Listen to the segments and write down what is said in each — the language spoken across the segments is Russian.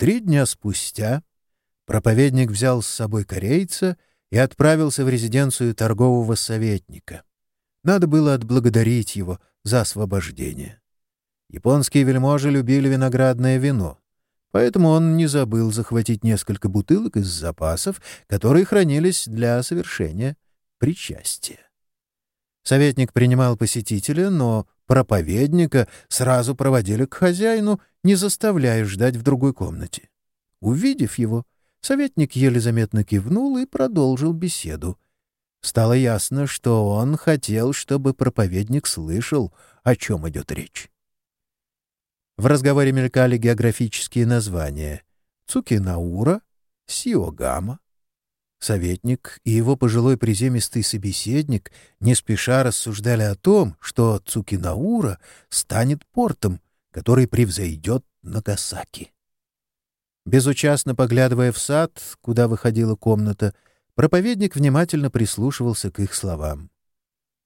Три дня спустя проповедник взял с собой корейца и отправился в резиденцию торгового советника. Надо было отблагодарить его за освобождение. Японские вельможи любили виноградное вино, поэтому он не забыл захватить несколько бутылок из запасов, которые хранились для совершения причастия. Советник принимал посетителя, но проповедника сразу проводили к хозяину, не заставляя ждать в другой комнате. Увидев его, советник еле заметно кивнул и продолжил беседу. Стало ясно, что он хотел, чтобы проповедник слышал, о чем идет речь. В разговоре мелькали географические названия — Цукинаура, Сиогама, Советник и его пожилой приземистый собеседник не спеша рассуждали о том, что Цукинаура станет портом, который превзойдет Нагасаки. Безучастно поглядывая в сад, куда выходила комната, проповедник внимательно прислушивался к их словам.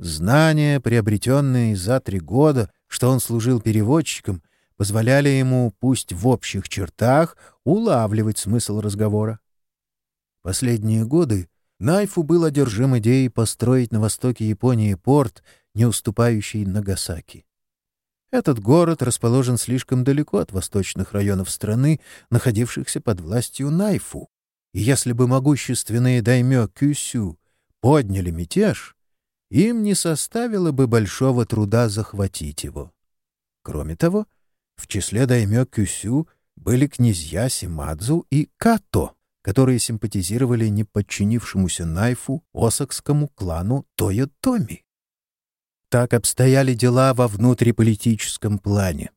Знания, приобретенные за три года, что он служил переводчиком, позволяли ему, пусть в общих чертах, улавливать смысл разговора. Последние годы Найфу был одержим идеей построить на востоке Японии порт, не уступающий Нагасаки. Этот город расположен слишком далеко от восточных районов страны, находившихся под властью Найфу. И если бы могущественные даймё Кюсю подняли мятеж, им не составило бы большого труда захватить его. Кроме того, в числе даймё Кюсю были князья Симадзу и Като, которые симпатизировали неподчинившемуся Найфу осокскому клану Тойотоми. Так обстояли дела во внутриполитическом плане.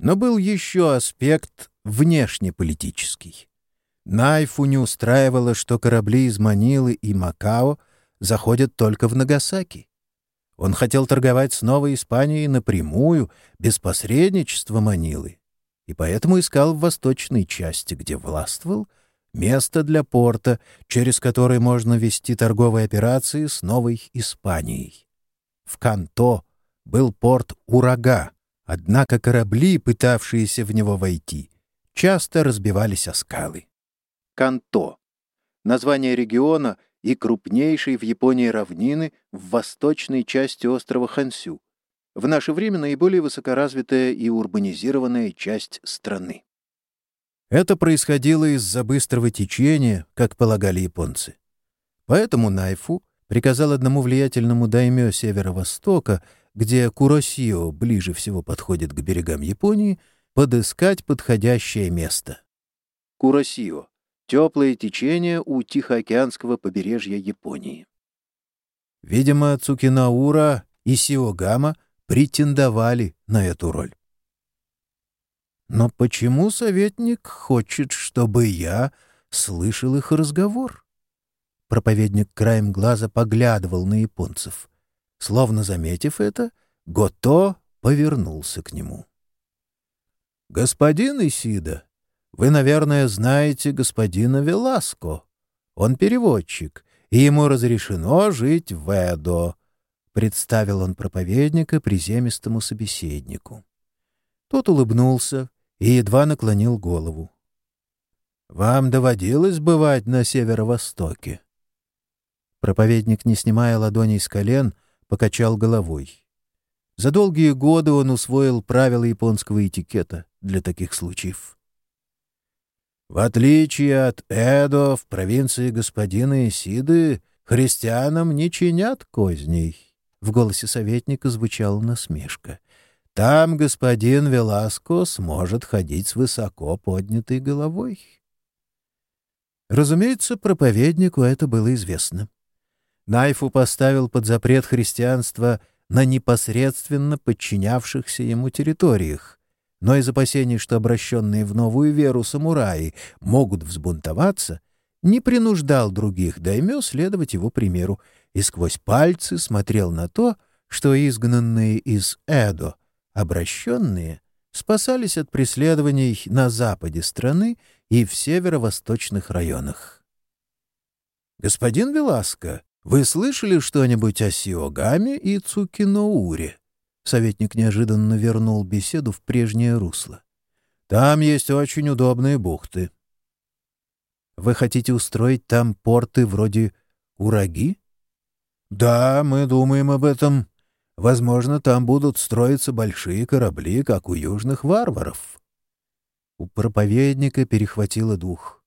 Но был еще аспект внешнеполитический. Найфу не устраивало, что корабли из Манилы и Макао заходят только в Нагасаки. Он хотел торговать с Новой Испанией напрямую, без посредничества Манилы, и поэтому искал в восточной части, где властвовал место для порта, через который можно вести торговые операции с Новой Испанией. В Канто был порт Урага, однако корабли, пытавшиеся в него войти, часто разбивались о скалы. Канто — название региона и крупнейшей в Японии равнины в восточной части острова Хансю, в наше время наиболее высокоразвитая и урбанизированная часть страны. Это происходило из-за быстрого течения, как полагали японцы. Поэтому Найфу приказал одному влиятельному даймё северо-востока, где Куросио ближе всего подходит к берегам Японии, подыскать подходящее место. Куросио — теплое течение у Тихоокеанского побережья Японии. Видимо, Цукинаура и Сиогама претендовали на эту роль. Но почему советник хочет, чтобы я слышал их разговор? Проповедник краем глаза поглядывал на японцев. Словно заметив это, Гото повернулся к нему. «Господин Исида, вы, наверное, знаете господина Веласко. Он переводчик, и ему разрешено жить в Эдо», — представил он проповедника приземистому собеседнику. Тот улыбнулся, и едва наклонил голову. «Вам доводилось бывать на северо-востоке?» Проповедник, не снимая ладоней с колен, покачал головой. За долгие годы он усвоил правила японского этикета для таких случаев. В отличие от Эдо, в провинции господина Исиды христианам не чинят козней. В голосе советника звучала насмешка. Там господин Веласко сможет ходить с высоко поднятой головой. Разумеется, проповеднику это было известно. Найфу поставил под запрет христианства на непосредственно подчинявшихся ему территориях, но из опасений, что обращенные в новую веру самураи могут взбунтоваться, не принуждал других даймё следовать его примеру и сквозь пальцы смотрел на то, что изгнанные из Эдо — Обращенные спасались от преследований на западе страны и в северо-восточных районах. «Господин Веласко, вы слышали что-нибудь о Сиогаме и Цукинouре?» Советник неожиданно вернул беседу в прежнее русло. Там есть очень удобные бухты. Вы хотите устроить там порты вроде Ураги? Да, мы думаем об этом. Возможно, там будут строиться большие корабли, как у южных варваров. У проповедника перехватило дух.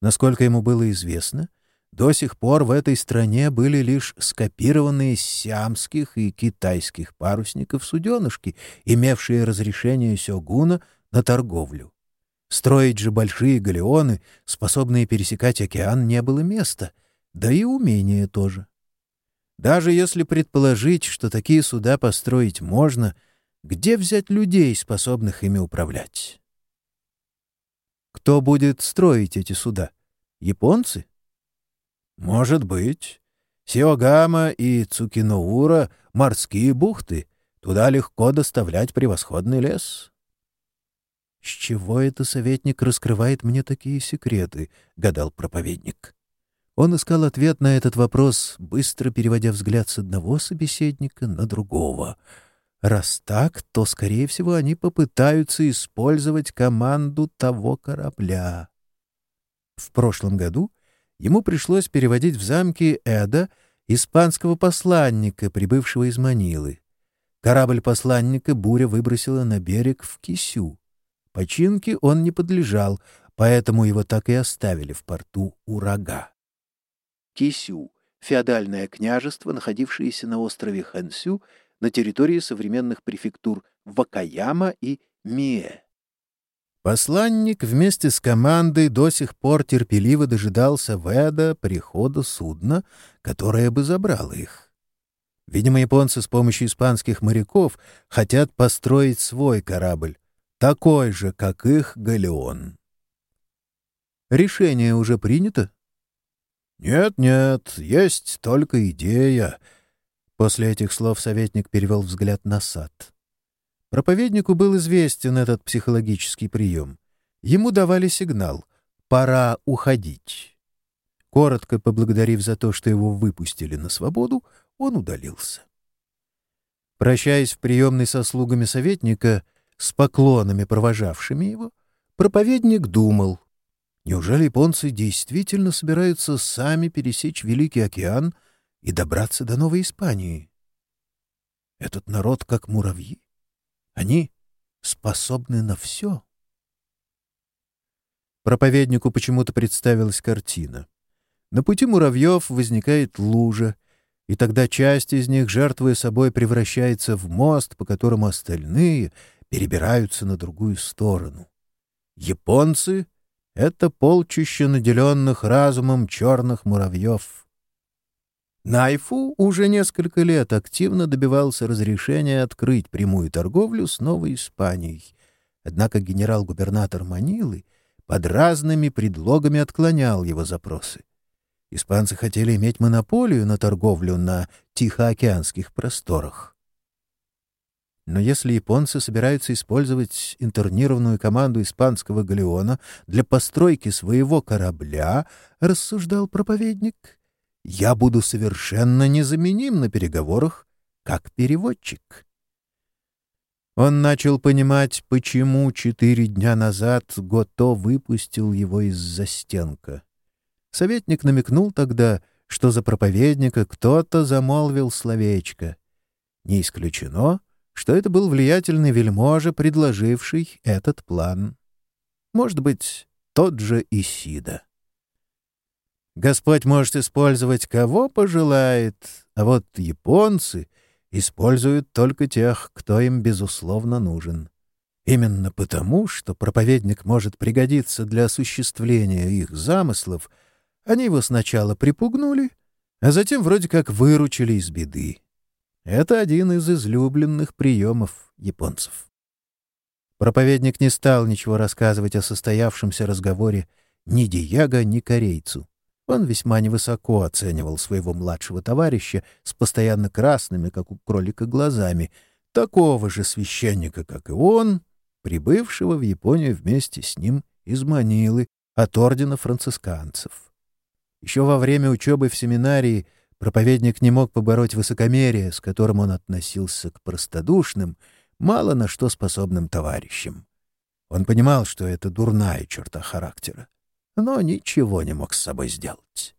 Насколько ему было известно, до сих пор в этой стране были лишь скопированные сиамских и китайских парусников суденышки, имевшие разрешение сёгуна на торговлю. Строить же большие галеоны, способные пересекать океан, не было места, да и умения тоже. Даже если предположить, что такие суда построить можно, где взять людей, способных ими управлять? Кто будет строить эти суда? Японцы? Может быть. Сиогама и Цукиноура — морские бухты. Туда легко доставлять превосходный лес. «С чего это советник раскрывает мне такие секреты?» — гадал проповедник. Он искал ответ на этот вопрос, быстро переводя взгляд с одного собеседника на другого — Раз так, то, скорее всего, они попытаются использовать команду того корабля. В прошлом году ему пришлось переводить в замке Эда испанского посланника, прибывшего из Манилы. Корабль посланника буря выбросила на берег в Кисю. Починке он не подлежал, поэтому его так и оставили в порту Урага. Кисю — феодальное княжество, находившееся на острове Хансю — на территории современных префектур Вакаяма и Мие. Посланник вместе с командой до сих пор терпеливо дожидался Веда прихода судна, которое бы забрало их. Видимо, японцы с помощью испанских моряков хотят построить свой корабль, такой же, как их галеон. Решение уже принято? Нет-нет, есть только идея, После этих слов советник перевел взгляд на сад. Проповеднику был известен этот психологический прием. Ему давали сигнал «пора уходить». Коротко поблагодарив за то, что его выпустили на свободу, он удалился. Прощаясь в приемной со слугами советника, с поклонами провожавшими его, проповедник думал, неужели японцы действительно собираются сами пересечь Великий океан и добраться до Новой Испании. Этот народ как муравьи. Они способны на все. Проповеднику почему-то представилась картина. На пути муравьев возникает лужа, и тогда часть из них, жертвуя собой, превращается в мост, по которому остальные перебираются на другую сторону. Японцы — это полчища наделенных разумом черных муравьев — Найфу уже несколько лет активно добивался разрешения открыть прямую торговлю с Новой Испанией. Однако генерал-губернатор Манилы под разными предлогами отклонял его запросы. Испанцы хотели иметь монополию на торговлю на Тихоокеанских просторах. Но если японцы собираются использовать интернированную команду испанского галеона для постройки своего корабля, рассуждал проповедник, я буду совершенно незаменим на переговорах как переводчик. Он начал понимать, почему четыре дня назад Гото выпустил его из застенка. Советник намекнул тогда, что за проповедника кто-то замолвил словечко. Не исключено, что это был влиятельный вельможа, предложивший этот план. Может быть, тот же Исида. Господь может использовать кого пожелает, а вот японцы используют только тех, кто им, безусловно, нужен. Именно потому, что проповедник может пригодиться для осуществления их замыслов, они его сначала припугнули, а затем вроде как выручили из беды. Это один из излюбленных приемов японцев. Проповедник не стал ничего рассказывать о состоявшемся разговоре ни Диего, ни корейцу. Он весьма невысоко оценивал своего младшего товарища с постоянно красными, как у кролика, глазами, такого же священника, как и он, прибывшего в Японию вместе с ним из Манилы от ордена францисканцев. Еще во время учебы в семинарии проповедник не мог побороть высокомерие, с которым он относился к простодушным, мало на что способным товарищам. Он понимал, что это дурная черта характера, но ничего не мог с собой сделать.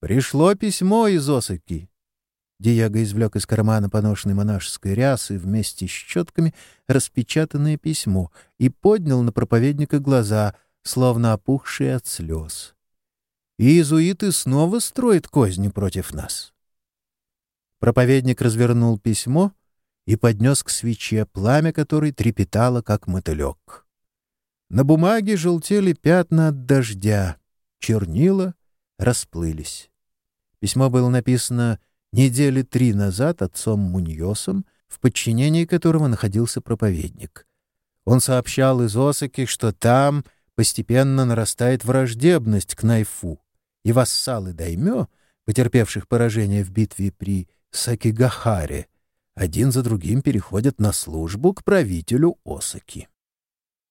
Пришло письмо из Осаки. Диего извлек из кармана поношенной монашеской рясы вместе с щетками распечатанное письмо и поднял на проповедника глаза, словно опухшие от слез. И иезуиты снова строят козни против нас. Проповедник развернул письмо и поднес к свече пламя, которой трепетало, как мотылек. На бумаге желтели пятна от дождя, чернила расплылись. Письмо было написано недели три назад отцом Муньосом, в подчинении которого находился проповедник. Он сообщал из Осаки, что там постепенно нарастает враждебность к Найфу, и вассалы Даймё, потерпевших поражение в битве при Сакигахаре, один за другим переходят на службу к правителю Осаки.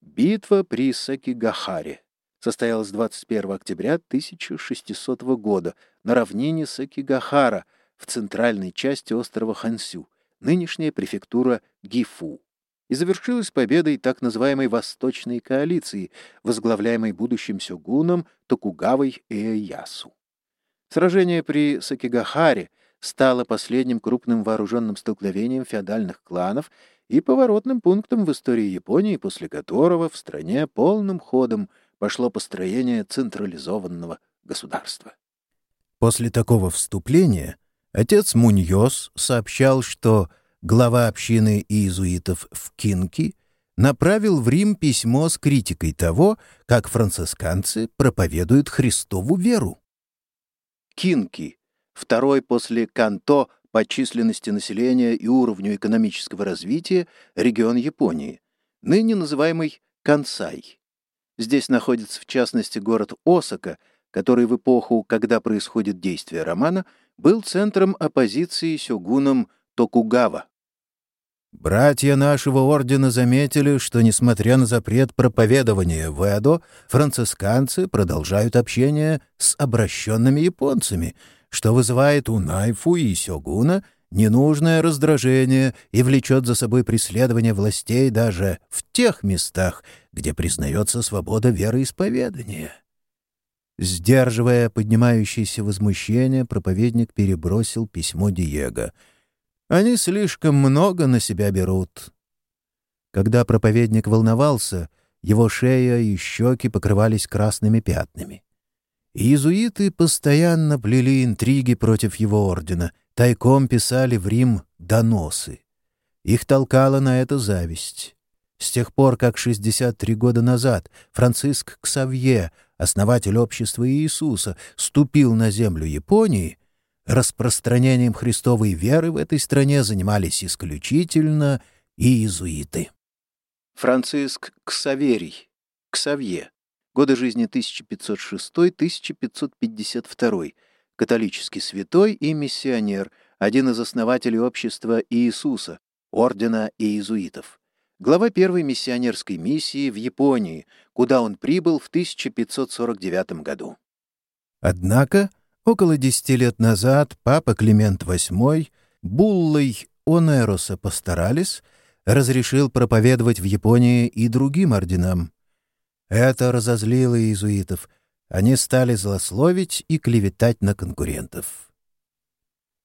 Битва при Сакигахаре состоялась 21 октября 1600 года на равнине Сакигахара в центральной части острова Хансю, нынешняя префектура Гифу, и завершилась победой так называемой «Восточной коалиции», возглавляемой будущим сёгуном Токугавой Эйясу. Сражение при Сакигахаре стало последним крупным вооруженным столкновением феодальных кланов и поворотным пунктом в истории Японии, после которого в стране полным ходом пошло построение централизованного государства. После такого вступления отец Муньос сообщал, что глава общины иезуитов в Кинки направил в Рим письмо с критикой того, как францисканцы проповедуют Христову веру. Кинки — второй после Канто по численности населения и уровню экономического развития регион Японии, ныне называемый Кансай. Здесь находится в частности город Осака, который в эпоху, когда происходит действие романа, был центром оппозиции сёгуном Токугава. Братья нашего ордена заметили, что, несмотря на запрет проповедования в Эдо, францисканцы продолжают общение с обращенными японцами, что вызывает у Найфу и Сёгуна ненужное раздражение и влечет за собой преследование властей даже в тех местах, где признается свобода вероисповедания. Сдерживая поднимающееся возмущение, проповедник перебросил письмо Диего. «Они слишком много на себя берут». Когда проповедник волновался, его шея и щеки покрывались красными пятнами. Иезуиты постоянно плели интриги против его ордена, тайком писали в Рим доносы. Их толкала на это зависть. С тех пор, как 63 года назад Франциск Ксавье, основатель общества Иисуса, ступил на землю Японии, распространением христовой веры в этой стране занимались исключительно иезуиты. Франциск Ксаверий, Ксавье, Годы жизни 1506-1552. Католический святой и миссионер, один из основателей общества Иисуса, ордена иезуитов. Глава первой миссионерской миссии в Японии, куда он прибыл в 1549 году. Однако, около десяти лет назад папа Климент VIII буллой Онероса постарались, разрешил проповедовать в Японии и другим орденам, это разозлило иезуитов. Они стали злословить и клеветать на конкурентов.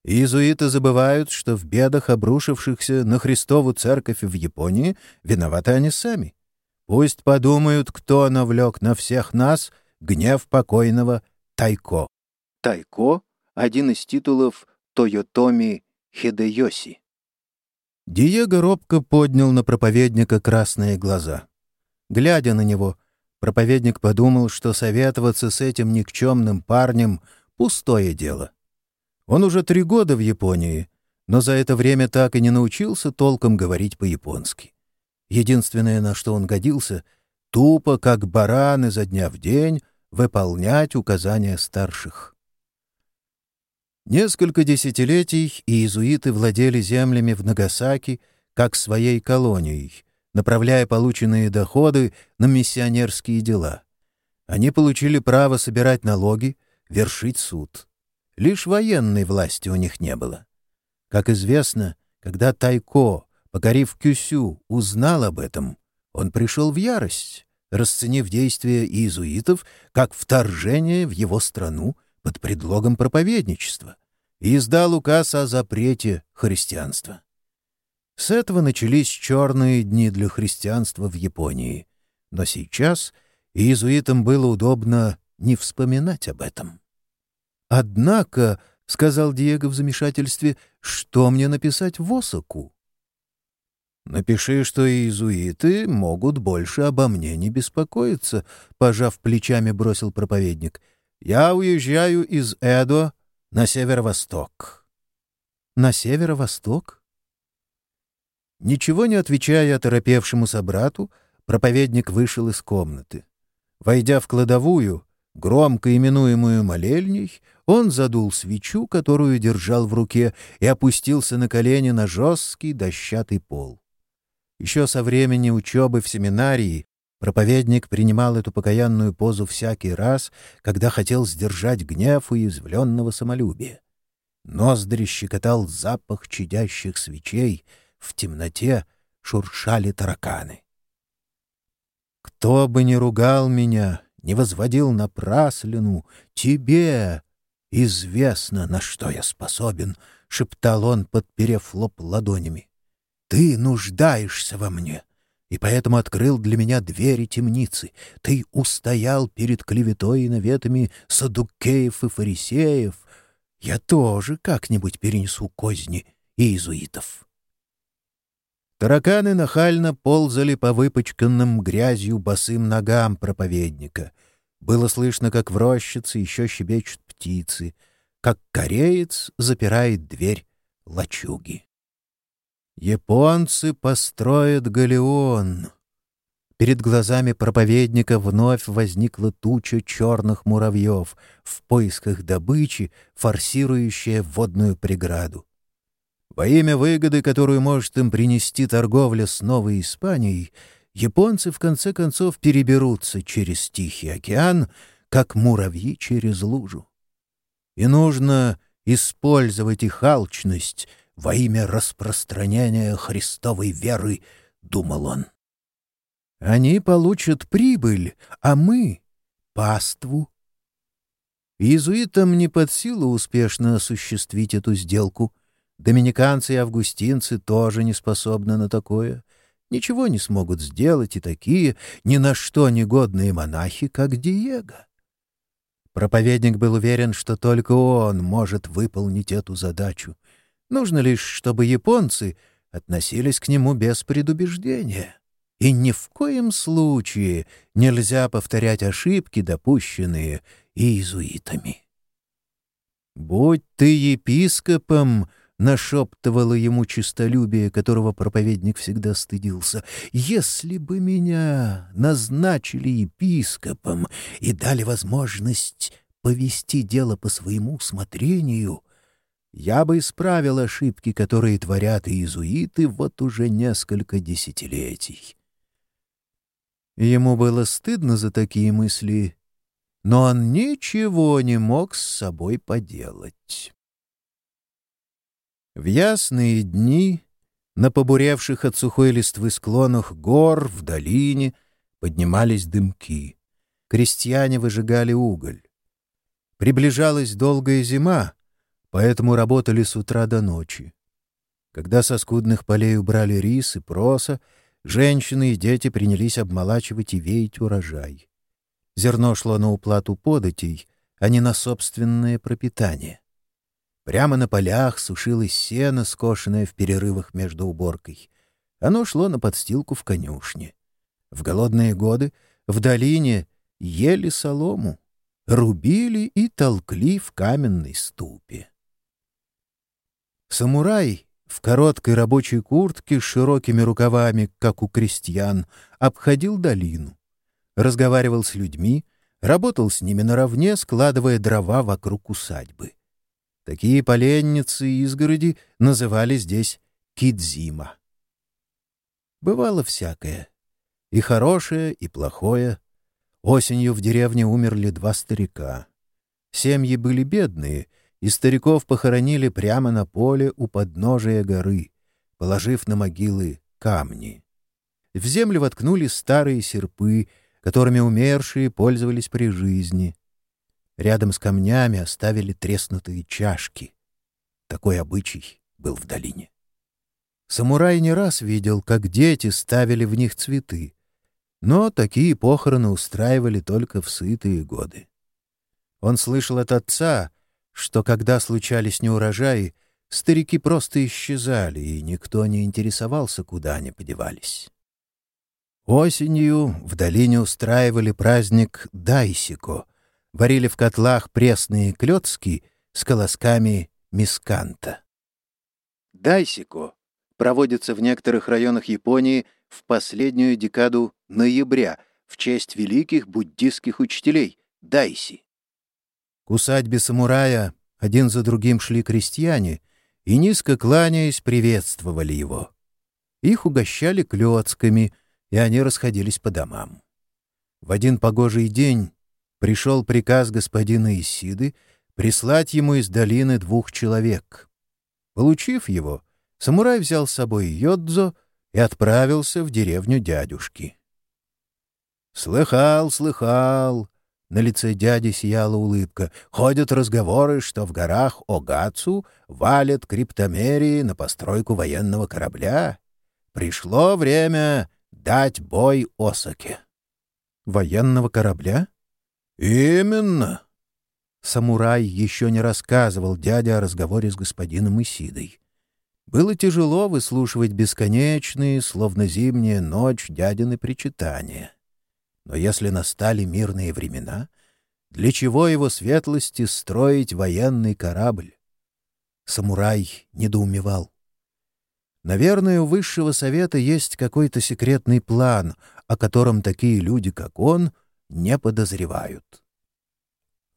Иезуиты забывают, что в бедах, обрушившихся на Христову церковь в Японии, виноваты они сами. Пусть подумают, кто навлек на всех нас гнев покойного Тайко. Тайко — один из титулов Тойотоми Хидеоси. Диего робко поднял на проповедника красные глаза. Глядя на него, Проповедник подумал, что советоваться с этим никчемным парнем — пустое дело. Он уже три года в Японии, но за это время так и не научился толком говорить по-японски. Единственное, на что он годился — тупо, как баран изо дня в день, выполнять указания старших. Несколько десятилетий иезуиты владели землями в Нагасаки как своей колонией — направляя полученные доходы на миссионерские дела. Они получили право собирать налоги, вершить суд. Лишь военной власти у них не было. Как известно, когда Тайко, покорив Кюсю, узнал об этом, Он пришел в ярость, расценив действия иезуитов как вторжение в его страну под предлогом проповедничества, и издал указ о запрете христианства. С этого начались черные дни для христианства в Японии, но сейчас иезуитам было удобно не вспоминать об этом. «Однако», — сказал Диего в замешательстве, — «что мне написать в Осаку?» «Напиши, что иезуиты могут больше обо мне не беспокоиться», — пожав плечами, бросил проповедник. «Я уезжаю из Эдо на северо-восток». «На северо-восток?» Ничего не отвечая оторопевшему собрату, проповедник вышел из комнаты. Войдя в кладовую, громко именуемую молельней, он задул свечу, которую держал в руке, и опустился на колени на жесткий дощатый пол. Еще со времени учебы в семинарии проповедник принимал эту покаянную позу всякий раз, когда хотел сдержать гнев уязвленного самолюбия. Ноздри щекотал запах чадящих свечей, в темноте шуршали тараканы. «Кто бы ни ругал меня, не возводил напраслину, тебе известно, на что я способен», — шептал он, подперев лоб ладонями. Ты нуждаешься во мне, и поэтому открыл для меня двери темницы. Ты устоял перед клеветой и наветами садукеев и фарисеев. Я тоже как-нибудь перенесу козни иезуитов. Тараканы нахально ползали по выпачканным грязью босым ногам проповедника. Было слышно, как в рощице еще щебечут птицы, как кореец запирает дверь лачуги. Японцы построят галеон. Перед глазами проповедника вновь возникла туча черных муравьев в поисках добычи, форсирующая водную преграду. Во имя выгоды, которую может им принести торговля с Новой Испанией, японцы в конце концов переберутся через Тихий океан, как муравьи через лужу. И нужно использовать их алчность — во имя распространения Христовой веры, — думал он. Они получат прибыль, а мы — паству. Иезуитам не под силу успешно осуществить эту сделку. Доминиканцы и августинцы тоже не способны на такое. Ничего не смогут сделать и такие ни на что негодные монахи, как Диего. Проповедник был уверен, что только он может выполнить эту задачу — Нужно лишь, чтобы японцы относились к нему без предубеждения. И ни в коем случае нельзя повторять ошибки, допущенные иезуитами. «Будь ты епископом!» — нашептывало ему чистолюбие, которого проповедник всегда стыдился. «Если бы меня назначили епископом и дали возможность повести дело по своему усмотрению, я бы исправил ошибки, которые творят иезуиты вот уже несколько десятилетий. Ему было стыдно за такие мысли, но он ничего не мог с собой поделать. В ясные дни на побуревших от сухой листвы склонах гор в долине поднимались дымки. Крестьяне выжигали уголь. Приближалась долгая зима, поэтому работали с утра до ночи. Когда со скудных полей убрали рис и проса, женщины и дети принялись обмолачивать и веять урожай. Зерно шло на уплату податей, а не на собственное пропитание. Прямо на полях сушилось сено, скошенное в перерывах между уборкой. Оно шло на подстилку в конюшне. В голодные годы в долине ели солому, рубили и толкли в каменной ступе. Самурай в короткой рабочей куртке с широкими рукавами, как у крестьян, обходил долину. Разговаривал с людьми, работал с ними наравне, складывая дрова вокруг усадьбы. Такие поленницы и изгороди называли здесь кидзима. Бывало всякое. И хорошее, и плохое. Осенью в деревне умерли два старика. Семьи были бедные — и стариков похоронили прямо на поле у подножия горы, положив на могилы камни. в землю воткнули старые серпы, которыми умершие пользовались при жизни. Рядом с камнями оставили треснутые чашки. Такой обычай был в долине. Самурай не раз видел, как дети ставили в них цветы, но такие похороны устраивали только в сытые годы. Он слышал от отца, что когда случались неурожаи, старики просто исчезали, и никто не интересовался, куда они подевались. Осенью в долине устраивали праздник Дайсико, варили в котлах пресные клетки с колосками мисканта. Дайсико проводится в некоторых районах Японии в последнюю декаду ноября в честь великих буддистских учителей Дайси. К усадьбе самурая один за другим шли крестьяне и, низко кланяясь, приветствовали его. Их угощали клёцками, и они расходились по домам. В один погожий день пришел приказ господина Исиды прислать ему из долины двух человек. Получив его, самурай взял с собой Йодзо и отправился в деревню дядюшки. «Слыхал, слыхал!» На лице дяди сияла улыбка. Ходят разговоры, что в горах Огацу валят криптомерии на постройку военного корабля. Пришло время дать бой Осаке. «Военного корабля?» «Именно!» Самурай еще не рассказывал дяде о разговоре с господином Исидой. Было тяжело выслушивать бесконечные, словно зимняя ночь, дядины причитания. Но если настали мирные времена, для чего его светлости строить военный корабль? Самурай недоумевал. Наверное, у высшего совета есть какой-то секретный план, о котором такие люди, как он, не подозревают.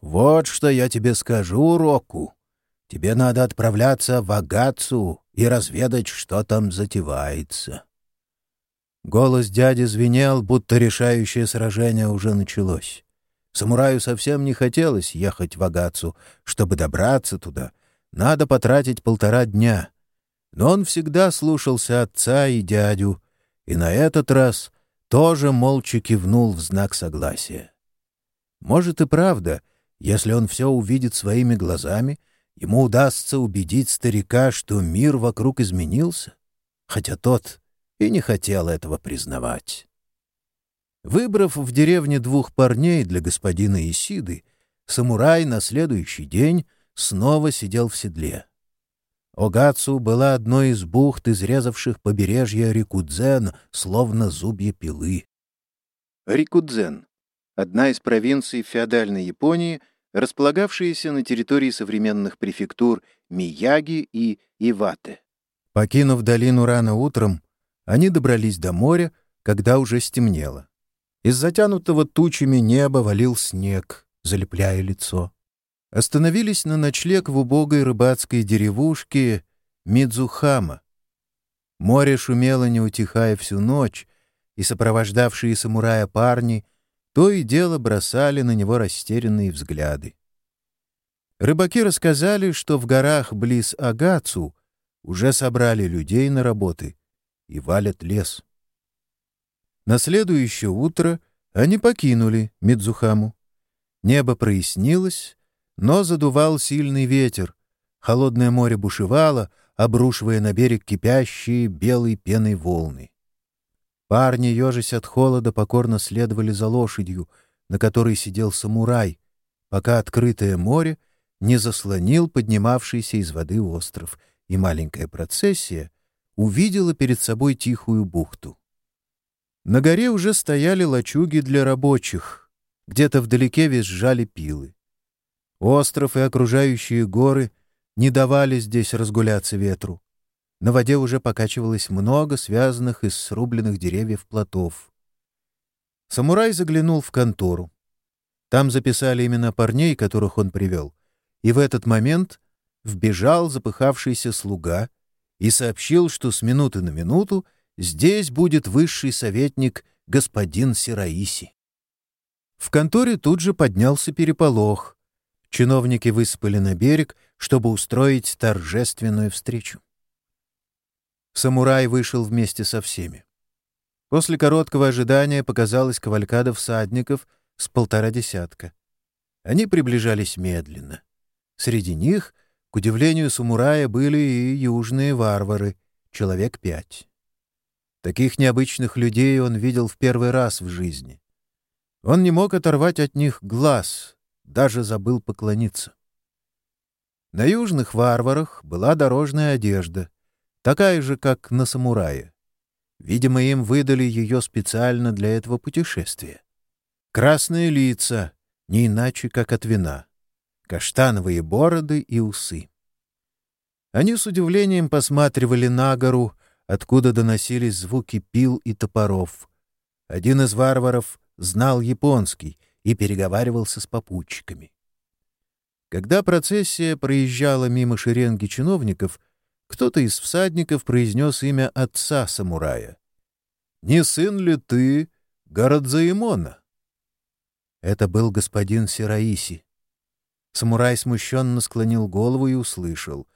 «Вот что я тебе скажу, Року. Тебе надо отправляться в Агацу и разведать, что там затевается». Голос дяди звенел, будто решающее сражение уже началось. Самураю совсем не хотелось ехать в Агацу. Чтобы добраться туда, надо потратить полтора дня. Но он всегда слушался отца и дядю, и на этот раз тоже молча кивнул в знак согласия. Может и правда, если он все увидит своими глазами, ему удастся убедить старика, что мир вокруг изменился, хотя тот и не хотел этого признавать. Выбрав в деревне двух парней для господина Исиды, самурай на следующий день снова сидел в седле. Огацу была одной из бухт, изрезавших побережье Рикудзен, словно зубья пилы. Рикудзен — одна из провинций феодальной Японии, располагавшаяся на территории современных префектур Мияги и Ивате. Покинув долину рано утром, они добрались до моря, когда уже стемнело. Из затянутого тучами неба валил снег, залепляя лицо. Остановились на ночлег в убогой рыбацкой деревушке Мидзухама. Море шумело, не утихая всю ночь, и сопровождавшие самурая парни то и дело бросали на него растерянные взгляды. Рыбаки рассказали, что в горах близ Агацу уже собрали людей на работы — и валят лес. На следующее утро они покинули Мидзухаму. Небо прояснилось, но задувал сильный ветер. Холодное море бушевало, обрушивая на берег кипящие белой пеной волны. Парни, ежась от холода, покорно следовали за лошадью, на которой сидел самурай, пока открытое море не заслонил поднимавшийся из воды остров, и маленькая процессия увидела перед собой тихую бухту. На горе уже стояли лачуги для рабочих, где-то вдалеке визжали пилы. Остров и окружающие горы не давали здесь разгуляться ветру. На воде уже покачивалось много связанных из срубленных деревьев плотов. Самурай заглянул в контору. Там записали имена парней, которых он привел, и в этот момент вбежал запыхавшийся слуга — и сообщил, что с минуты на минуту здесь будет высший советник господин Сираиси. В конторе тут же поднялся переполох. Чиновники высыпали на берег, чтобы устроить торжественную встречу. Самурай вышел вместе со всеми. После короткого ожидания показалась кавалькада всадников с полтора десятка. Они приближались медленно. Среди них, к удивлению самурая, были и южные варвары, человек пять. Таких необычных людей он видел в первый раз в жизни. Он не мог оторвать от них глаз, даже забыл поклониться. На южных варварах была дорожная одежда, такая же, как на самурае. Видимо, им выдали ее специально для этого путешествия. Красные лица, не иначе, как от вина. Каштановые бороды и усы. Они с удивлением посматривали на гору, откуда доносились звуки пил и топоров. Один из варваров знал японский и переговаривался с попутчиками. Когда процессия проезжала мимо шеренги чиновников, кто-то из всадников произнес имя отца самурая. «Не сын ли ты Городзаимона?» Это был господин Сираиси. Самурай смущенно склонил голову и услышал.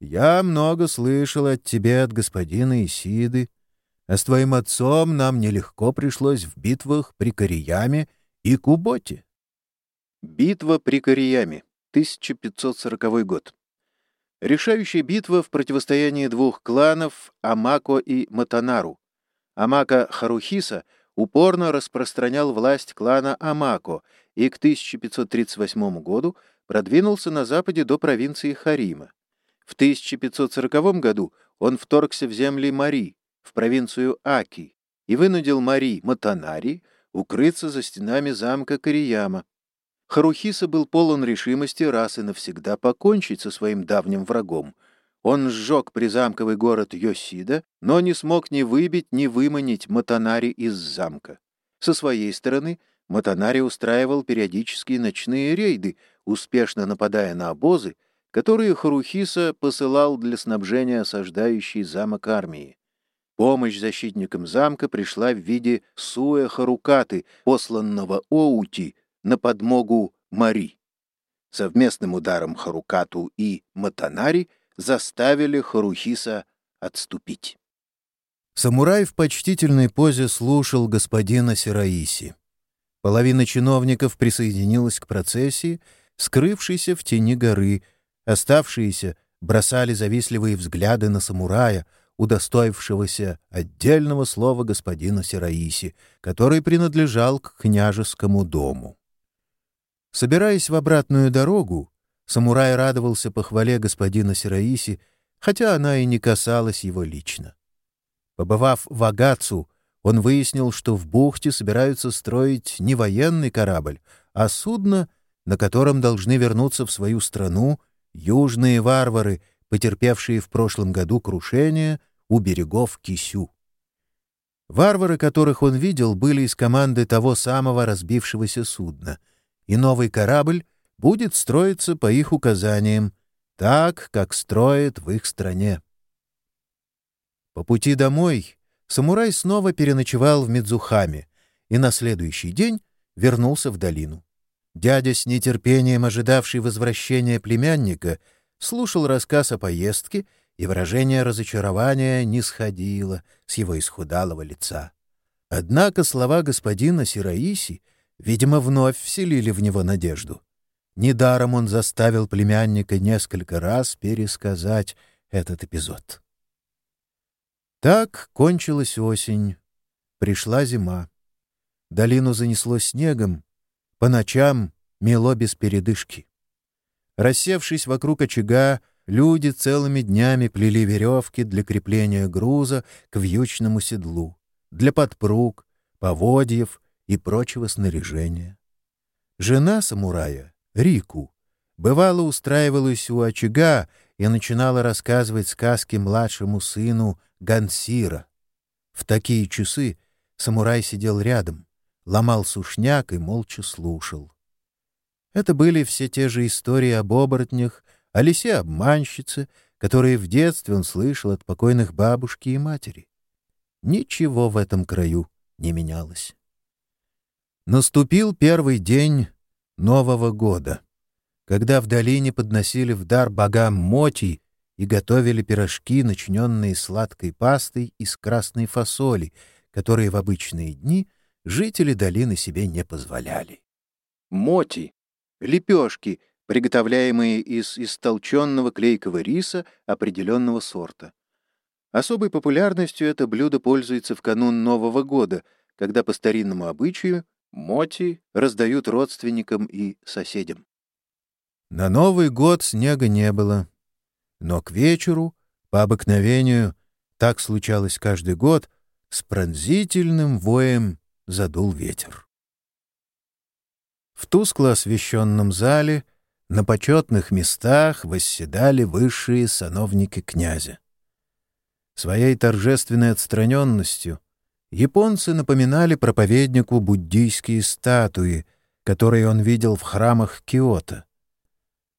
«Я много слышал от тебя, от господина Исиды, а с твоим отцом нам нелегко пришлось в битвах при Корияме и Куботе». Битва при Корияме. 1540 год. Решающая битва в противостоянии двух кланов Амако и Матанару. Амако Харухиса упорно распространял власть клана Амако и к 1538 году продвинулся на западе до провинции Харима. В 1540 году он вторгся в земли Мари, в провинцию Аки, и вынудил Мари Матанари укрыться за стенами замка Корияма. Харухиса был полон решимости раз и навсегда покончить со своим давним врагом. Он сжег призамковый город Йосида, но не смог ни выбить, ни выманить Матанари из замка. Со своей стороны Матанари устраивал периодические ночные рейды, успешно нападая на обозы, которые Харухиса посылал для снабжения осаждающей замок армии. Помощь защитникам замка пришла в виде Суэ Харукаты, посланного Оути на подмогу Мари. Совместным ударом Харукату и Матанари заставили Харухиса отступить. Самурай в почтительной позе слушал господина Сираиси. Половина чиновников присоединилась к процессии, скрывшейся в тени горы, оставшиеся бросали завистливые взгляды на самурая, удостоившегося отдельного слова господина Сираиси, который принадлежал к княжескому дому. Собираясь в обратную дорогу, самурай радовался похвале господина Сираиси, хотя она и не касалась его лично. Побывав в Агацу, он выяснил, что в бухте собираются строить не военный корабль, а судно, на котором должны вернуться в свою страну южные варвары, потерпевшие в прошлом году крушение у берегов Кисю. Варвары, которых он видел, были из команды того самого разбившегося судна — и новый корабль будет строиться по их указаниям, так, как строят в их стране. По пути домой самурай снова переночевал в Мидзухаме и на следующий день вернулся в долину. Дядя, с нетерпением ожидавший возвращения племянника, слушал рассказ о поездке, и выражение разочарования не сходило с его исхудалого лица. Однако слова господина Сираиси — видимо, вновь вселили в него надежду. Недаром он заставил племянника несколько раз пересказать этот эпизод. Так кончилась осень. Пришла зима. Долину занесло снегом. По ночам мело без передышки. Рассевшись вокруг очага, люди целыми днями плели веревки для крепления груза к вьючному седлу, для подпруг, поводьев и прочего снаряжения. Жена самурая, Рику, бывало устраивалась у очага и начинала рассказывать сказки младшему сыну Гансира. В такие часы самурай сидел рядом, ломал сушняк и молча слушал. Это были все те же истории об оборотнях, о лисе-обманщице, которые в детстве он слышал от покойных бабушки и матери. Ничего в этом краю не менялось. Наступил первый день Нового года, когда в долине подносили в дар богам моти и готовили пирожки, начиненные сладкой пастой из красной фасоли, которые в обычные дни жители долины себе не позволяли. Моти — лепешки, приготовляемые из истолченного клейкого риса определенного сорта. Особой популярностью это блюдо пользуется в канун Нового года, когда по старинному обычаю моти раздают родственникам и соседям. На Новый год снега не было, но к вечеру, по обыкновению, так случалось каждый год, с пронзительным воем задул ветер. В тускло освещенном зале на почетных местах восседали высшие сановники князя. Своей торжественной отстраненностью японцы напоминали проповеднику буддийские статуи, которые он видел в храмах Киото.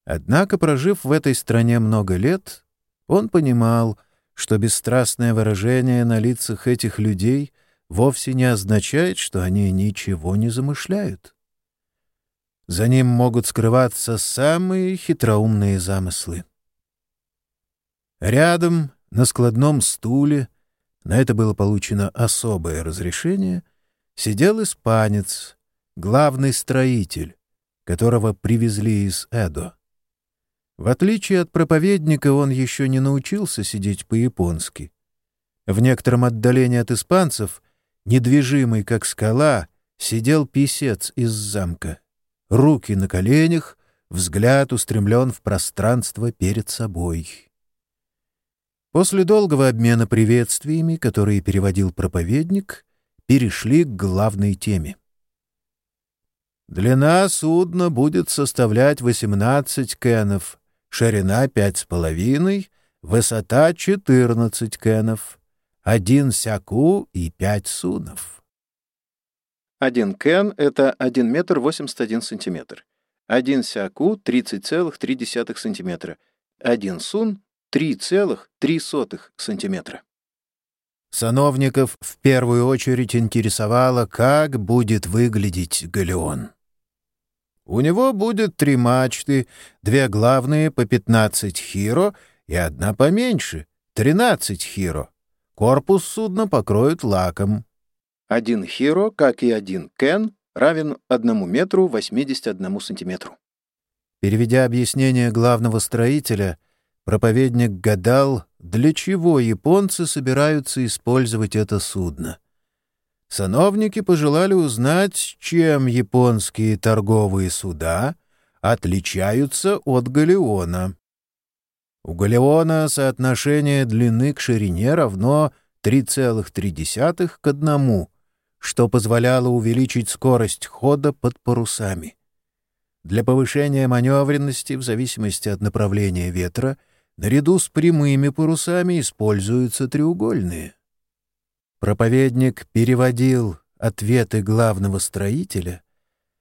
Однако, прожив в этой стране много лет, он понимал, что бесстрастное выражение на лицах этих людей вовсе не означает, что они ничего не замышляют. За ним могут скрываться самые хитроумные замыслы. Рядом, на складном стуле, на это было получено особое разрешение, сидел испанец, главный строитель, которого привезли из Эдо. В отличие от проповедника, он еще не научился сидеть по-японски. В некотором отдалении от испанцев, недвижимый как скала, сидел писец из замка. Руки на коленях, взгляд устремлен в пространство перед собой. После долгого обмена приветствиями, которые переводил проповедник, перешли к главной теме. Длина судна будет составлять 18 кенов, ширина пять с половиной, высота четырнадцать кенов, один сяку и пять сунов. Один кен — это один метр восемьдесят один сантиметр. Один сяку — тридцать целых три десятых сантиметра. Один сун — три целых три сотых сантиметра. Сановников в первую очередь интересовало, как будет выглядеть галеон. У него будет три мачты, две главные по 15 хиро и одна поменьше — 13 хиро. Корпус судна покроют лаком. Один хиро, как и один кен, равен 1 метру 81 сантиметру. Переведя объяснение главного строителя, проповедник гадал, для чего японцы собираются использовать это судно — сановники пожелали узнать, чем японские торговые суда отличаются от галеона. У галеона соотношение длины к ширине равно 3,3 к 1, что позволяло увеличить скорость хода под парусами. Для повышения маневренности в зависимости от направления ветра наряду с прямыми парусами используются треугольные. Проповедник переводил ответы главного строителя,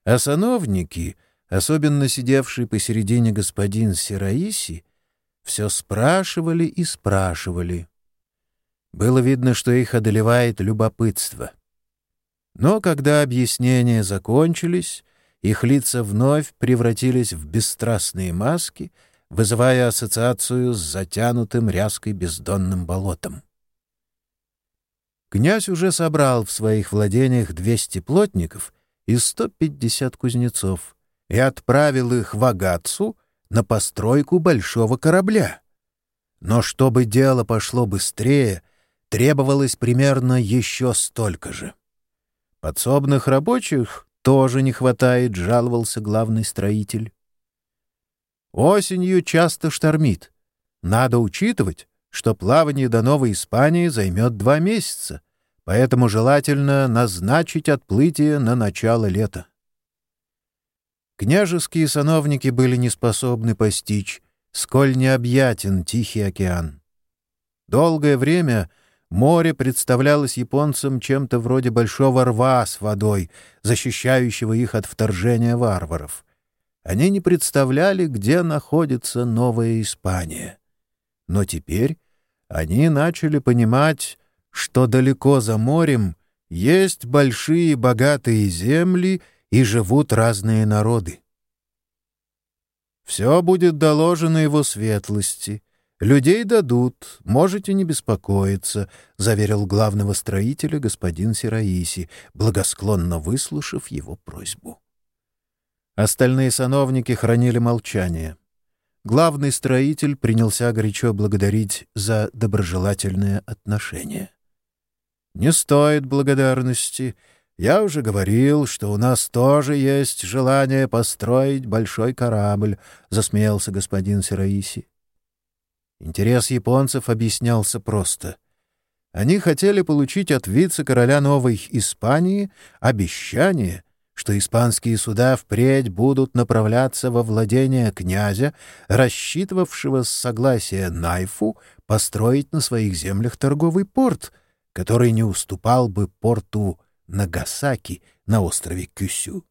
а сановники, особенно сидевший посередине господин Сираиси, все спрашивали и спрашивали. Было видно, что их одолевает любопытство. Но когда объяснения закончились, их лица вновь превратились в бесстрастные маски, вызывая ассоциацию с затянутым ряской бездонным болотом. Князь уже собрал в своих владениях 200 плотников и 150 кузнецов и отправил их в Агацу на постройку большого корабля. Но чтобы дело пошло быстрее, требовалось примерно еще столько же. Подсобных рабочих тоже не хватает, жаловался главный строитель. Осенью часто штормит. Надо учитывать, что плавание до Новой Испании займет два месяца, поэтому желательно назначить отплытие на начало лета. Княжеские сановники были не способны постичь, сколь необъятен Тихий океан. Долгое время море представлялось японцам чем-то вроде большого рва с водой, защищающего их от вторжения варваров. Они не представляли, где находится Новая Испания. Но теперь они начали понимать, что далеко за морем есть большие богатые земли и живут разные народы. Все будет доложено его светлости. «Людей дадут, можете не беспокоиться», — заверил главного строителя господин Сираиси, благосклонно выслушав его просьбу. Остальные сановники хранили молчание. Главный строитель принялся горячо благодарить за доброжелательное отношение. «Не стоит благодарности. Я уже говорил, что у нас тоже есть желание построить большой корабль», — засмеялся господин Сираиси. Интерес японцев объяснялся просто. Они хотели получить от вице-короля Новой Испании обещание, что испанские суда впредь будут направляться во владение князя, рассчитывавшего с согласия Найфу построить на своих землях торговый порт, который не уступал бы порту Нагасаки на острове Кюсю.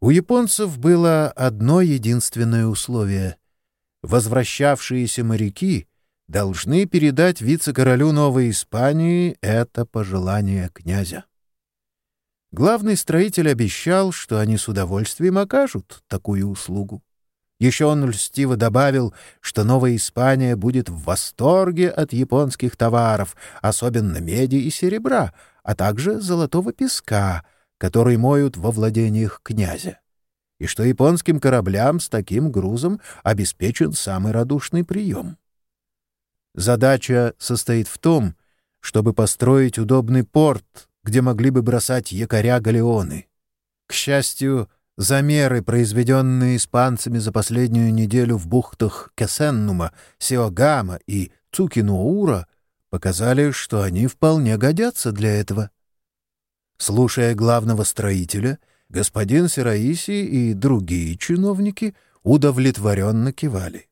У японцев было одно единственное условие — возвращавшиеся моряки должны передать вице-королю Новой Испании это пожелание князя. Главный строитель обещал, что они с удовольствием окажут такую услугу. Еще он льстиво добавил, что Новая Испания будет в восторге от японских товаров, особенно меди и серебра, а также золотого песка, который моют во владениях князя и что японским кораблям с таким грузом обеспечен самый радушный прием. Задача состоит в том, чтобы построить удобный порт, где могли бы бросать якоря-галеоны. К счастью, замеры, произведенные испанцами за последнюю неделю в бухтах Кесеннума, Сиогама и Цукинуура, показали, что они вполне годятся для этого. Слушая главного строителя — господин Сираиси и другие чиновники удовлетворенно кивали.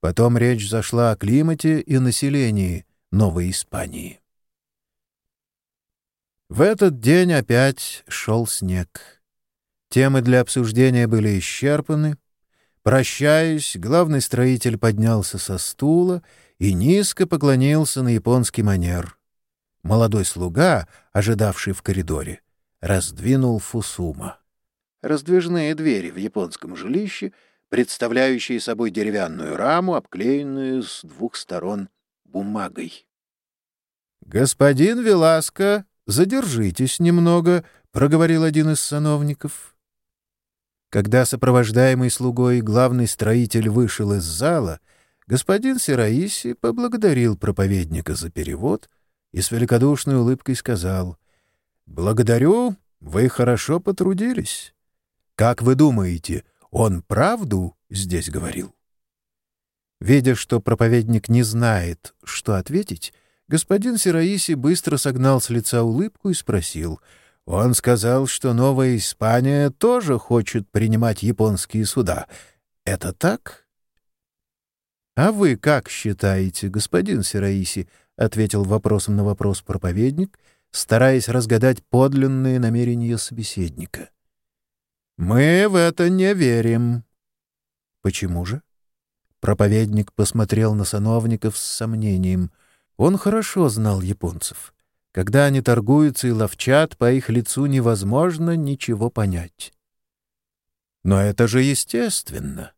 Потом речь зашла о климате и населении Новой Испании. В этот день опять шел снег. Темы для обсуждения были исчерпаны. Прощаясь, главный строитель поднялся со стула и низко поклонился на японский манер. Молодой слуга, ожидавший в коридоре, раздвинул Фусума. Раздвижные двери в японском жилище, представляющие собой деревянную раму, обклеенную с двух сторон бумагой. «Господин Веласко, задержитесь немного», — проговорил один из сановников. Когда сопровождаемый слугой главный строитель вышел из зала, господин Сераиси поблагодарил проповедника за перевод и с великодушной улыбкой сказал — «Благодарю, вы хорошо потрудились. Как вы думаете, он правду здесь говорил?» Видя, что проповедник не знает, что ответить, господин Сираиси быстро согнал с лица улыбку и спросил. «Он сказал, что Новая Испания тоже хочет принимать японские суда. Это так?» «А вы как считаете, господин Сираиси?» — ответил вопросом на вопрос проповедник — стараясь разгадать подлинные намерения собеседника. «Мы в это не верим». «Почему же?» Проповедник посмотрел на сановников с сомнением. Он хорошо знал японцев. Когда они торгуются и ловчат, по их лицу невозможно ничего понять. «Но это же естественно.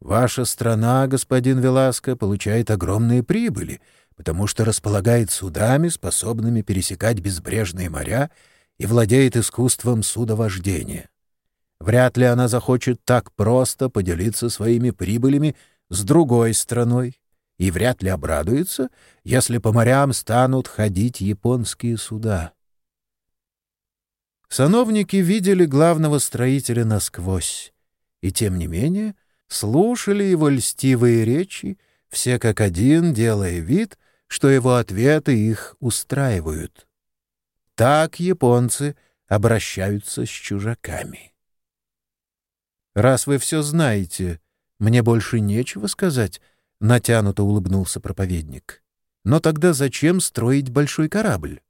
Ваша страна, господин Веласко, получает огромные прибыли, потому что располагает судами, способными пересекать безбрежные моря, и владеет искусством судовождения. Вряд ли она захочет так просто поделиться своими прибылями с другой страной, и вряд ли обрадуется, если по морям станут ходить японские суда. Сановники видели главного строителя насквозь, и, тем не менее, слушали его льстивые речи, все как один, делая вид, что его ответы их устраивают. Так японцы обращаются с чужаками. «Раз вы все знаете, мне больше нечего сказать», — натянуто улыбнулся проповедник. «Но тогда зачем строить большой корабль?»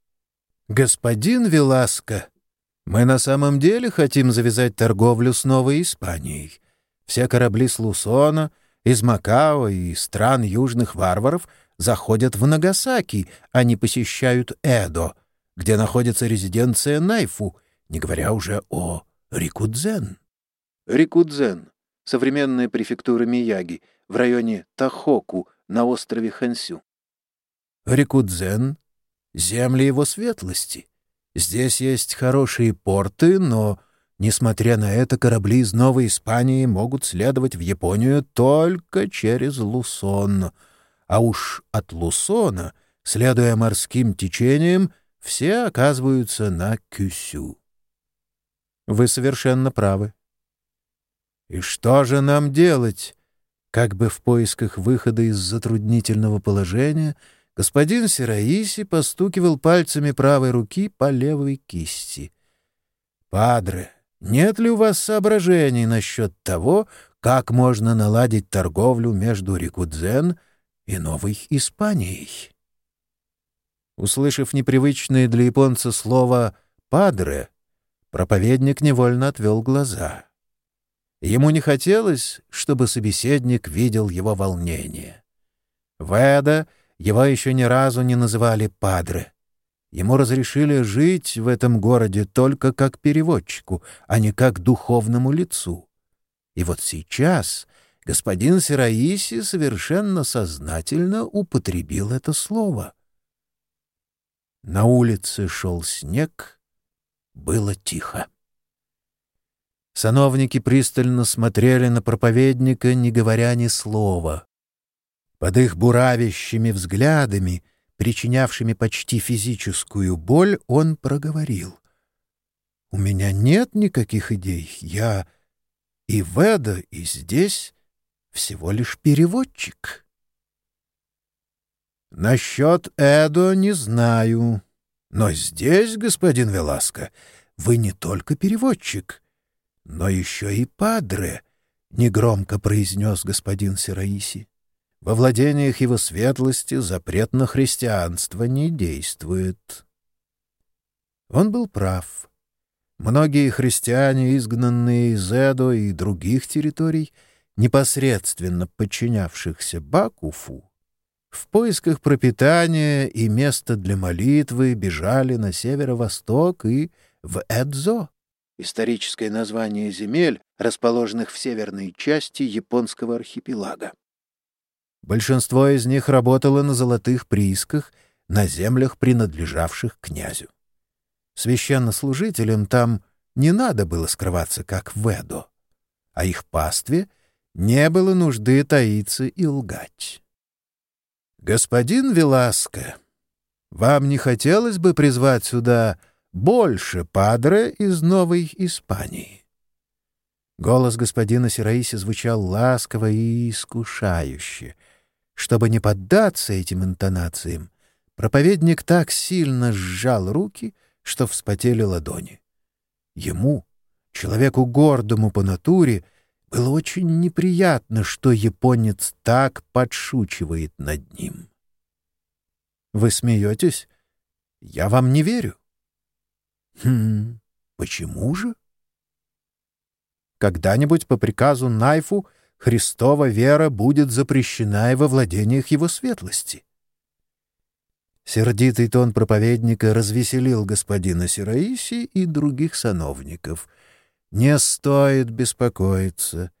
«Господин Веласко, мы на самом деле хотим завязать торговлю с Новой Испанией. Все корабли с Лусона, из Макао и стран южных варваров — заходят в Нагасаки, а не посещают Эдо, где находится резиденция Найфу, не говоря уже о Рикудзен. Рикудзен современная префектура Мияги, в районе Тахоку на острове Хансю. Рикудзен — земли его светлости. Здесь есть хорошие порты, но, несмотря на это, корабли из Новой Испании могут следовать в Японию только через Лусон. А уж от Лусона, следуя морским течениям, все оказываются на Кюсю. Вы совершенно правы. И что же нам делать? Как бы в поисках выхода из затруднительного положения, господин Сираиси постукивал пальцами правой руки по левой кисти. «Падре, нет ли у вас соображений насчет того, как можно наладить торговлю между Рикудзен и Новой Испанией?» Услышав непривычное для японца слово «падре», проповедник невольно отвел глаза. Ему не хотелось, чтобы собеседник видел его волнение. В Эда его еще ни разу не называли «падре». Ему разрешили жить в этом городе только как переводчику, а не как духовному лицу. И вот сейчас господин Сираиси совершенно сознательно употребил это слово. На улице шел снег, было тихо. Сановники пристально смотрели на проповедника, не говоря ни слова. Под их буравящими взглядами, причинявшими почти физическую боль, он проговорил. «У меня нет никаких идей. Я и в Эдо, и здесь всего лишь переводчик». «Насчет Эдо не знаю. Но здесь, господин Веласко, вы не только переводчик» но еще и падре, — негромко произнес господин Сираиси. Во владениях его светлости запрет на христианство не действует. Он был прав. Многие христиане, изгнанные из Эдо и других территорий, непосредственно подчинявшихся Бакуфу, в поисках пропитания и места для молитвы бежали на северо-восток и в Эдзо историческое название земель, расположенных в северной части японского архипелага. Большинство из них работало на золотых приисках, на землях, принадлежавших князю. Священнослужителям там не надо было скрываться, как в Эдо, а их пастве не было нужды таиться и лгать. «Господин Веласко, вам не хотелось бы призвать сюда больше падре из Новой Испании. Голос господина Сираиси звучал ласково и искушающе. Чтобы не поддаться этим интонациям, проповедник так сильно сжал руки, что вспотели ладони. Ему, человеку гордому по натуре, было очень неприятно, что японец так подшучивает над ним. «Вы смеетесь? Я вам не верю. Хм, почему же? Когда-нибудь по приказу Найфу Христова вера будет запрещена и во владениях его светлости. Сердитый тон проповедника развеселил господина Сираиси и других сановников. Не стоит беспокоиться.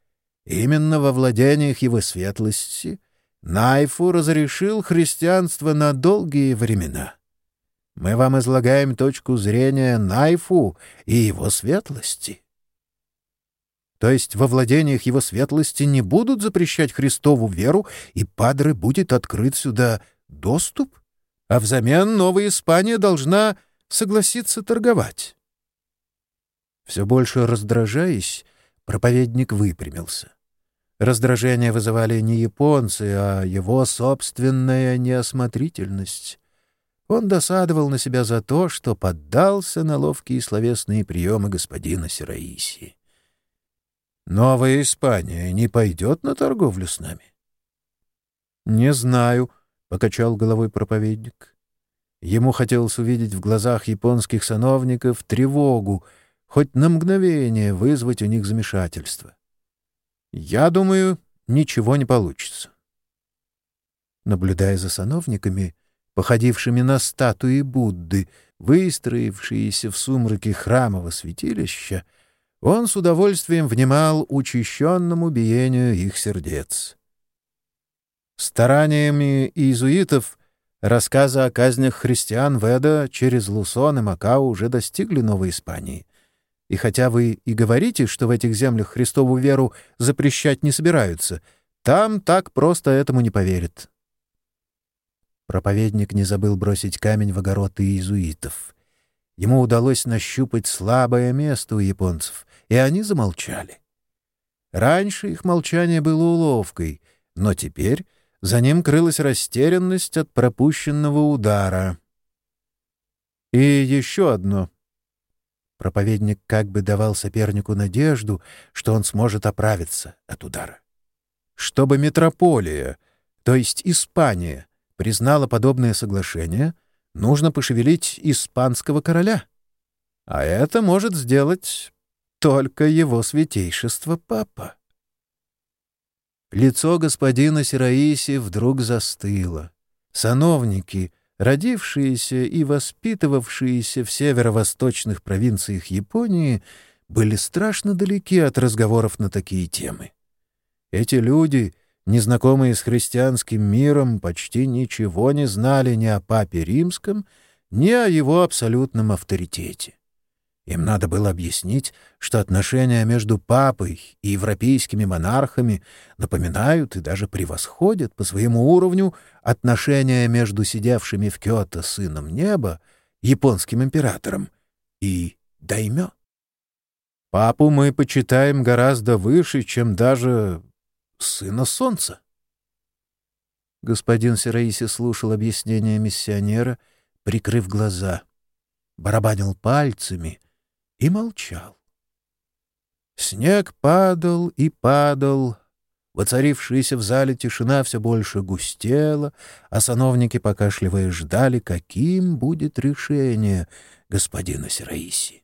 Именно во владениях его светлости Найфу разрешил христианство на долгие времена. Мы вам излагаем точку зрения Найфу и его светлости. То есть во владениях его светлости не будут запрещать Христову веру, и Падре будет открыт сюда доступ, а взамен Новая Испания должна согласиться торговать. Все больше раздражаясь, проповедник выпрямился. Раздражение вызывали не японцы, а его собственная неосмотрительность. Он досадовал на себя за то, что поддался на ловкие словесные приемы господина Сираиси. «Новая Испания не пойдет на торговлю с нами?» «Не знаю», — покачал головой проповедник. Ему хотелось увидеть в глазах японских сановников тревогу, хоть на мгновение вызвать у них замешательство. «Я думаю, ничего не получится». Наблюдая за сановниками, походившими на статуи Будды, выстроившиеся в сумраке храмового святилища, он с удовольствием внимал учащенному биению их сердец. Стараниями иезуитов рассказы о казнях христиан Веда через Лусон и Макао уже достигли Новой Испании. И хотя вы и говорите, что в этих землях Христову веру запрещать не собираются, там так просто этому не поверят. Проповедник не забыл бросить камень в огород иезуитов. Ему удалось нащупать слабое место у японцев, и они замолчали. Раньше их молчание было уловкой, но теперь за ним крылась растерянность от пропущенного удара. И еще одно. Проповедник как бы давал сопернику надежду, что он сможет оправиться от удара. Чтобы метрополия, то есть Испания, признала подобное соглашение, нужно пошевелить испанского короля. А это может сделать только его святейшество папа. Лицо господина Сираиси вдруг застыло. Сановники, родившиеся и воспитывавшиеся в северо-восточных провинциях Японии, были страшно далеки от разговоров на такие темы. Эти люди, незнакомые с христианским миром, почти ничего не знали ни о папе римском, ни о его абсолютном авторитете. Им надо было объяснить, что отношения между папой и европейскими монархами напоминают и даже превосходят по своему уровню отношения между сидевшими в Кёто сыном неба, японским императором, и даймё. Папу мы почитаем гораздо выше, чем даже сына солнца. Господин Сераиси слушал объяснение миссионера, прикрыв глаза, барабанил пальцами — и молчал. Снег падал и падал. Воцарившаяся в зале тишина все больше густела, а сановники, покашливая, ждали, каким будет решение господина Сираиси.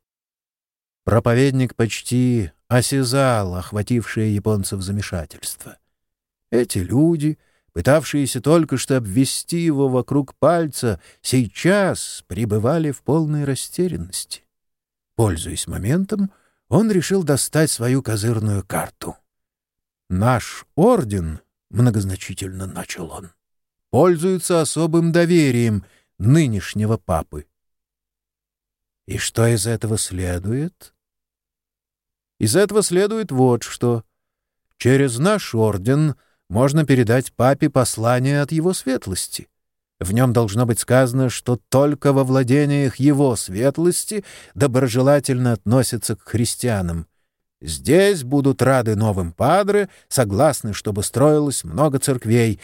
Проповедник почти осязал охватившее японцев замешательство. Эти люди, пытавшиеся только что обвести его вокруг пальца, сейчас пребывали в полной растерянности. Пользуясь моментом, он решил достать свою козырную карту. «Наш орден», — многозначительно начал он, — «пользуется особым доверием нынешнего папы». И что из этого следует? Из этого следует вот что. Через наш орден можно передать папе послание от его светлости. В нем должно быть сказано, что только во владениях его светлости доброжелательно относятся к христианам. Здесь будут рады новым падре, согласны, чтобы строилось много церквей.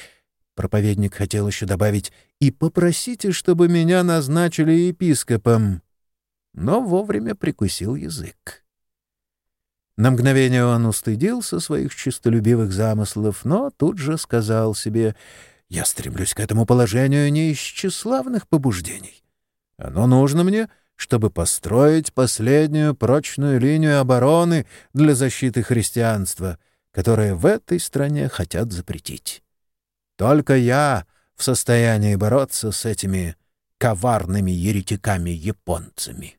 Проповедник хотел еще добавить «И попросите, чтобы меня назначили епископом». Но вовремя прикусил язык. На мгновение он устыдился своих честолюбивых замыслов, но тут же сказал себе — я стремлюсь к этому положению не из тщеславных побуждений. Оно нужно мне, чтобы построить последнюю прочную линию обороны для защиты христианства, которое в этой стране хотят запретить. Только я в состоянии бороться с этими коварными еретиками-японцами.